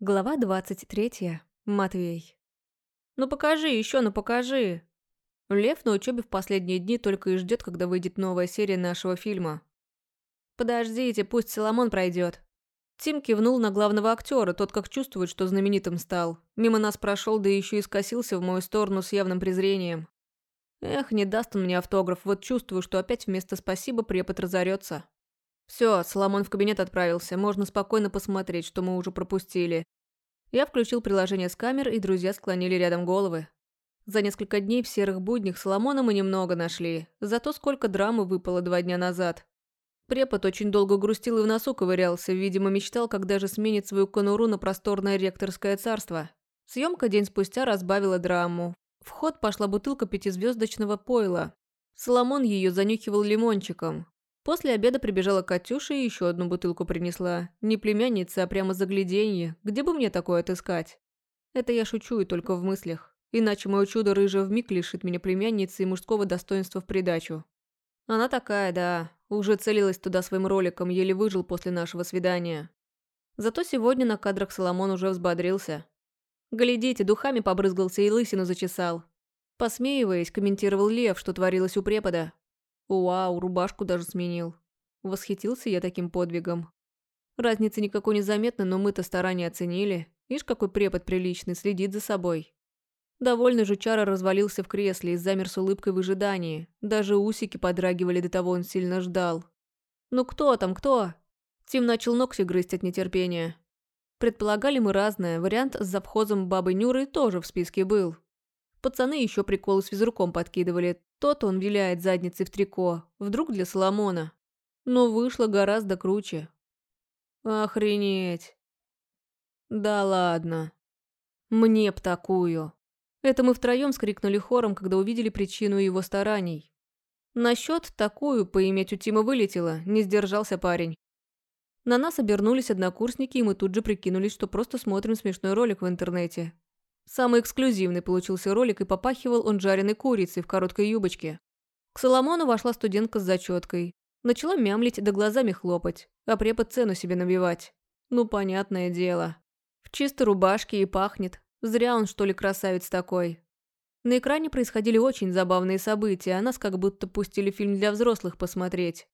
Глава 23. Матвей. «Ну покажи еще, ну покажи!» Лев на учебе в последние дни только и ждет, когда выйдет новая серия нашего фильма. «Подождите, пусть Соломон пройдет». Тим кивнул на главного актера, тот как чувствует, что знаменитым стал. Мимо нас прошел, да еще и скосился в мою сторону с явным презрением. Эх, не даст он мне автограф, вот чувствую, что опять вместо «спасибо» препод разорется. Все, Соломон в кабинет отправился, можно спокойно посмотреть, что мы уже пропустили. Я включил приложение с камер, и друзья склонили рядом головы. За несколько дней в серых буднях Соломона мы немного нашли, зато сколько драмы выпало два дня назад. Препод очень долго грустил и в носу ковырялся, видимо, мечтал, когда же сменит свою конуру на просторное ректорское царство. Съемка день спустя разбавила драму. В ход пошла бутылка пятизвездочного пойла. Соломон ее занюхивал лимончиком. После обеда прибежала Катюша и еще одну бутылку принесла. Не племянница, а прямо загляденье. Где бы мне такое отыскать? Это я шучу и только в мыслях. Иначе мое чудо рыжее вмиг лишит меня племянницы и мужского достоинства в придачу. Она такая, да. Уже целилась туда своим роликом, еле выжил после нашего свидания. Зато сегодня на кадрах Соломон уже взбодрился. Глядите, духами побрызгался и лысину зачесал. Посмеиваясь, комментировал Лев, что творилось у препода. Вау, рубашку даже сменил. Восхитился я таким подвигом. Разницы никакой не заметно, но мы-то старания оценили. Ишь, какой препод приличный, следит за собой. Довольный жучара развалился в кресле и замер с улыбкой в ожидании. Даже усики подрагивали до того, он сильно ждал. «Ну кто там, кто?» Тим начал ногти грызть от нетерпения. Предполагали мы разное. Вариант с завхозом бабы Нюры тоже в списке был. Пацаны еще приколы с физруком подкидывали. Тот он виляет задницей в трико. Вдруг для Соломона. Но вышло гораздо круче. Охренеть. Да ладно. Мне б такую. Это мы втроем скрикнули хором, когда увидели причину его стараний. Насчет такую поиметь у Тима вылетело, не сдержался парень. На нас обернулись однокурсники, и мы тут же прикинулись, что просто смотрим смешной ролик в интернете. Самый эксклюзивный получился ролик, и попахивал он жареной курицей в короткой юбочке. К Соломону вошла студентка с зачеткой. Начала мямлить да глазами хлопать, а препод цену себе набивать. Ну, понятное дело. В чистой рубашке и пахнет. Зря он, что ли, красавец такой. На экране происходили очень забавные события, а нас как будто пустили фильм для взрослых посмотреть.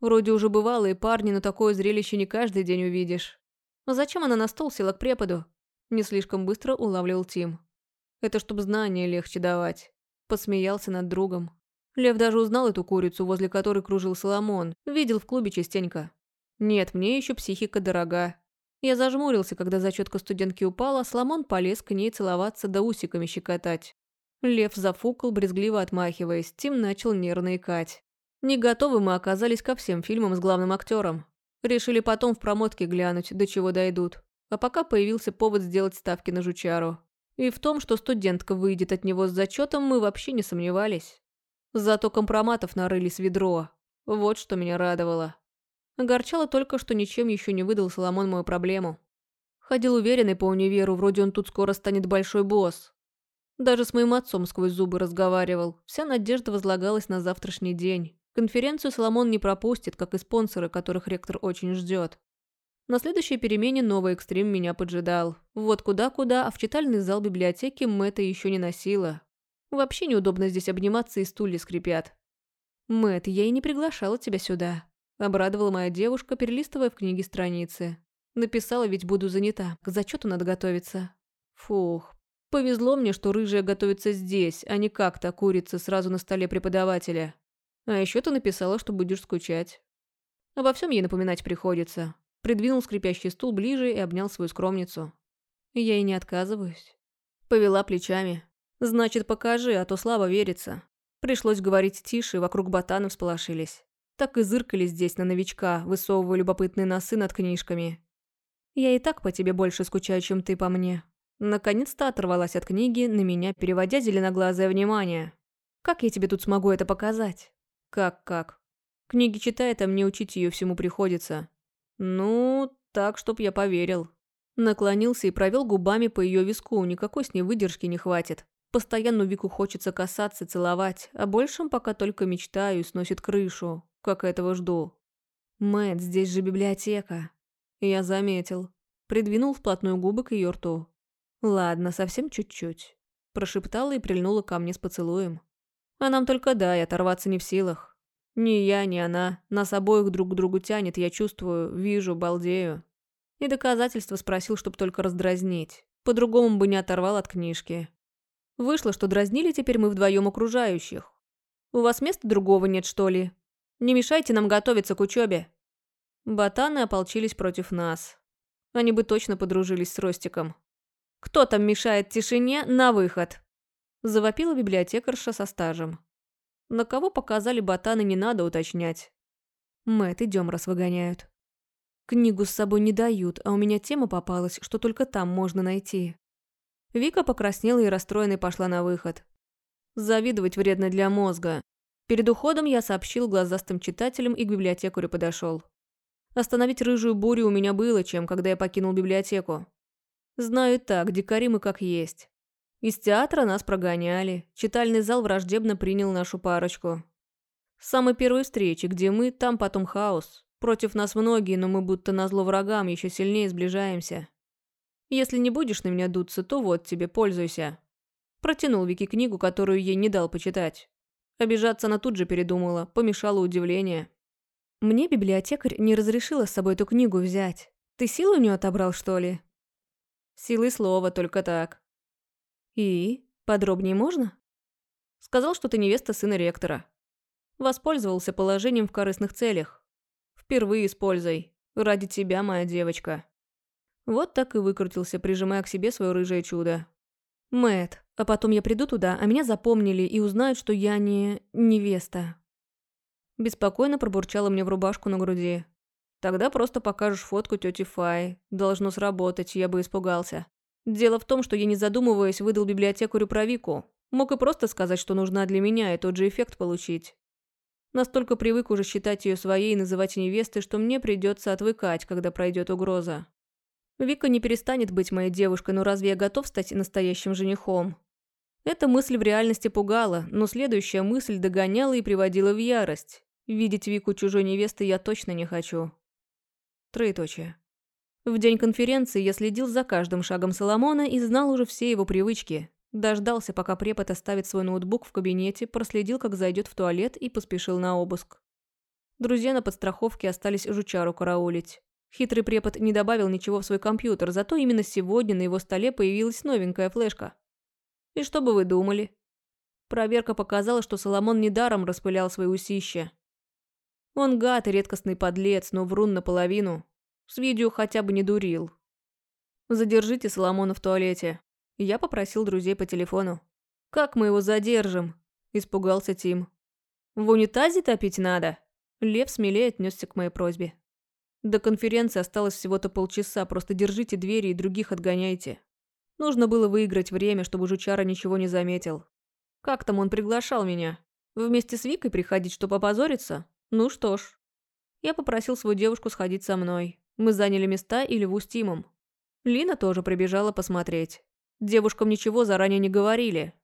Вроде уже бывалые парни, но такое зрелище не каждый день увидишь. Но зачем она на стол села к преподу? Не слишком быстро улавливал Тим. Это чтобы знания легче давать. Посмеялся над другом. Лев даже узнал эту курицу, возле которой кружил Соломон. Видел в клубе частенько. Нет, мне еще психика дорога. Я зажмурился, когда зачетка студентки упала, Соломон полез к ней целоваться да усиками щекотать. Лев зафукал, брезгливо отмахиваясь. Тим начал нервно икать. Не готовы мы оказались ко всем фильмам с главным актером. Решили потом в промотке глянуть, до чего дойдут. А пока появился повод сделать ставки на жучару. И в том, что студентка выйдет от него с зачетом, мы вообще не сомневались. Зато компроматов нарылись ведро. Вот что меня радовало. Огорчало только, что ничем еще не выдал Соломон мою проблему. Ходил уверенный по универу, вроде он тут скоро станет большой босс. Даже с моим отцом сквозь зубы разговаривал. Вся надежда возлагалась на завтрашний день. Конференцию Соломон не пропустит, как и спонсоры, которых ректор очень ждет. На следующей перемене новый экстрим меня поджидал. Вот куда-куда, а в читальный зал библиотеки Мэтта еще не носила. Вообще неудобно здесь обниматься и стулья скрипят. «Мэтт, я и не приглашала тебя сюда», – обрадовала моя девушка, перелистывая в книге страницы. Написала, ведь буду занята, к зачету надо готовиться. Фух, повезло мне, что рыжая готовится здесь, а не как-то курица сразу на столе преподавателя. А еще ты написала, что будешь скучать. Обо всем ей напоминать приходится придвинул скрипящий стул ближе и обнял свою скромницу. Я и не отказываюсь. Повела плечами. «Значит, покажи, а то слабо верится». Пришлось говорить тише, вокруг ботаны всполошились. Так и зыркали здесь на новичка, высовывая любопытные носы над книжками. «Я и так по тебе больше скучаю, чем ты по мне». Наконец-то оторвалась от книги, на меня переводя зеленоглазое внимание. «Как я тебе тут смогу это показать?» «Как-как?» Книги читает, а мне учить ее всему приходится. «Ну, так, чтоб я поверил». Наклонился и провел губами по ее виску, никакой с ней выдержки не хватит. Постоянно Вику хочется касаться, целовать, а большем пока только мечтаю и сносит крышу, как этого жду. Мэт, здесь же библиотека. Я заметил. придвинул вплотную губы к ее рту. «Ладно, совсем чуть-чуть», – прошептала и прильнула ко мне с поцелуем. «А нам только дай, оторваться не в силах. Ни я, ни она. Нас обоих друг к другу тянет, я чувствую, вижу, балдею. И доказательства спросил, чтобы только раздразнить. По-другому бы не оторвал от книжки. Вышло, что дразнили теперь мы вдвоем окружающих. У вас места другого нет, что ли? Не мешайте нам готовиться к учебе. Ботаны ополчились против нас. Они бы точно подружились с Ростиком. «Кто там мешает тишине? На выход!» Завопила библиотекарша со стажем. На кого показали ботаны, не надо уточнять. Мэт, идем, раз выгоняют. Книгу с собой не дают, а у меня тема попалась, что только там можно найти. Вика покраснела и расстроенной пошла на выход. Завидовать вредно для мозга. Перед уходом я сообщил глазастым читателям и к библиотекарю подошел. Остановить рыжую бурю у меня было чем, когда я покинул библиотеку. Знаю так, дикари мы как есть. Из театра нас прогоняли, читальный зал враждебно принял нашу парочку. С самой первой встречи, где мы, там потом хаос. Против нас многие, но мы будто назло врагам еще сильнее сближаемся. Если не будешь на меня дуться, то вот тебе, пользуйся. Протянул Вики книгу, которую ей не дал почитать. Обижаться она тут же передумала, помешало удивление. Мне библиотекарь не разрешила с собой эту книгу взять. Ты силу у нее отобрал, что ли? Силой слова, только так. «И? Подробнее можно?» «Сказал, что ты невеста сына ректора. Воспользовался положением в корыстных целях. Впервые используй. Ради тебя, моя девочка». Вот так и выкрутился, прижимая к себе свое рыжее чудо. Мэт, а потом я приду туда, а меня запомнили и узнают, что я не... невеста. Беспокойно пробурчала мне в рубашку на груди. Тогда просто покажешь фотку тети Фай. Должно сработать, я бы испугался. Дело в том, что я, не задумываясь, выдал библиотекарю про Вику. Мог и просто сказать, что нужна для меня, и тот же эффект получить. Настолько привык уже считать ее своей и называть невестой, что мне придется отвыкать, когда пройдет угроза. Вика не перестанет быть моей девушкой, но разве я готов стать настоящим женихом? Эта мысль в реальности пугала, но следующая мысль догоняла и приводила в ярость. Видеть Вику чужой невестой я точно не хочу. Троеточие. В день конференции я следил за каждым шагом Соломона и знал уже все его привычки. Дождался, пока препод оставит свой ноутбук в кабинете, проследил, как зайдет в туалет и поспешил на обыск. Друзья на подстраховке остались жучару караулить. Хитрый препод не добавил ничего в свой компьютер, зато именно сегодня на его столе появилась новенькая флешка. И что бы вы думали? Проверка показала, что Соломон недаром распылял свои усища. Он гад и редкостный подлец, но врун наполовину. С видео хотя бы не дурил. Задержите Соломона в туалете. Я попросил друзей по телефону. «Как мы его задержим?» – испугался Тим. «В унитазе топить надо?» Лев смелее отнесся к моей просьбе. До конференции осталось всего-то полчаса, просто держите двери и других отгоняйте. Нужно было выиграть время, чтобы Жучара ничего не заметил. Как там он приглашал меня? Вместе с Викой приходить, чтобы опозориться? Ну что ж. Я попросил свою девушку сходить со мной. Мы заняли места и Льву с Тимом. Лина тоже прибежала посмотреть. Девушкам ничего заранее не говорили.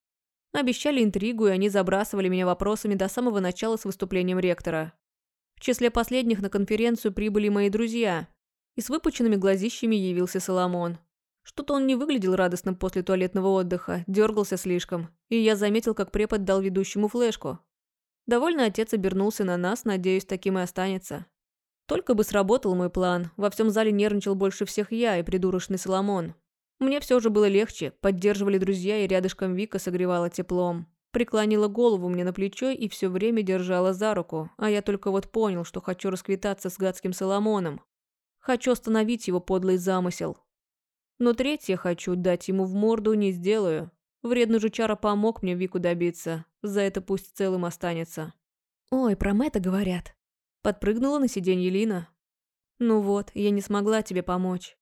Обещали интригу, и они забрасывали меня вопросами до самого начала с выступлением ректора. В числе последних на конференцию прибыли мои друзья. И с выпученными глазищами явился Соломон. Что-то он не выглядел радостным после туалетного отдыха, дергался слишком, и я заметил, как препод дал ведущему флешку. Довольно отец обернулся на нас, надеюсь, таким и останется. Только бы сработал мой план. Во всем зале нервничал больше всех я и придурочный Соломон. Мне все же было легче, поддерживали друзья, и рядышком Вика согревала теплом. Преклонила голову мне на плечо и все время держала за руку, а я только вот понял, что хочу расквитаться с гадским Соломоном. Хочу остановить его подлый замысел. Но третье хочу дать ему в морду не сделаю. Вредный жучара помог мне Вику добиться, за это пусть целым останется. «Ой, про Мэтта говорят», Подпрыгнула на сиденье Лина. «Ну вот, я не смогла тебе помочь».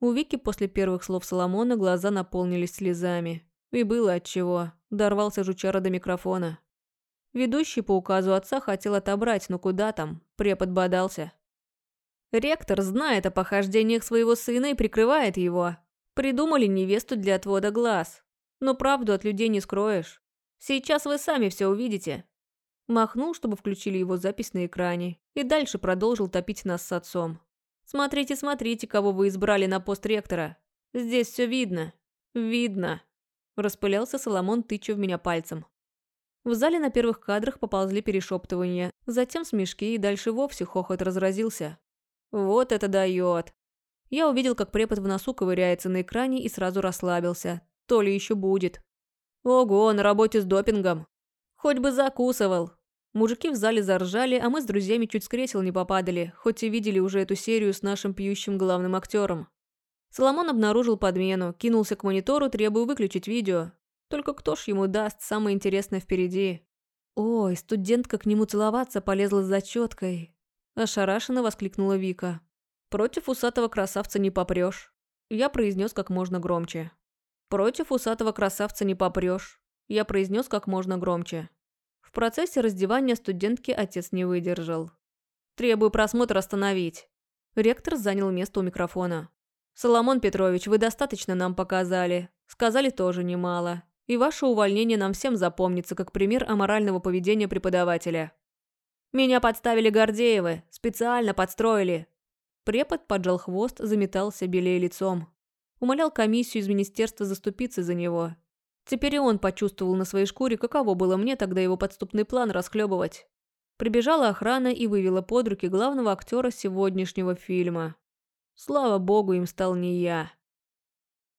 У Вики после первых слов Соломона глаза наполнились слезами. И было отчего. Дорвался жучара до микрофона. Ведущий по указу отца хотел отобрать, но куда там? Препод бодался. Ректор знает о похождениях своего сына и прикрывает его. Придумали невесту для отвода глаз. Но правду от людей не скроешь. Сейчас вы сами все увидите. Махнул, чтобы включили его запись на экране, и дальше продолжил топить нас с отцом. Смотрите, смотрите, кого вы избрали на пост ректора. Здесь все видно. Видно. Распылялся Соломон, тыча в меня пальцем. В зале на первых кадрах поползли перешептывания, затем смешки и дальше вовсе хохот разразился. Вот это дает. Я увидел, как препод в носу ковыряется на экране и сразу расслабился. То ли еще будет. Ого, на работе с допингом. Хоть бы закусывал. Мужики в зале заржали, а мы с друзьями чуть с кресел не попадали, хоть и видели уже эту серию с нашим пьющим главным актером. Соломон обнаружил подмену, кинулся к монитору, требуя выключить видео. Только кто ж ему даст, самое интересное впереди. Ой, студентка к нему целоваться полезла с зачеткой. Ошарашенно воскликнула Вика. Против усатого красавца не попрешь. Я произнес как можно громче. Против усатого красавца не попрешь. Я произнес как можно громче. В процессе раздевания студентки отец не выдержал. «Требую просмотр остановить». Ректор занял место у микрофона. «Соломон Петрович, вы достаточно нам показали. Сказали тоже немало. И ваше увольнение нам всем запомнится как пример аморального поведения преподавателя». «Меня подставили Гордеевы. Специально подстроили». Препод поджал хвост, заметался белее лицом. Умолял комиссию из министерства заступиться за него. Теперь и он почувствовал на своей шкуре, каково было мне тогда его подступный план расхлебывать. Прибежала охрана и вывела под руки главного актера сегодняшнего фильма. Слава богу, им стал не я.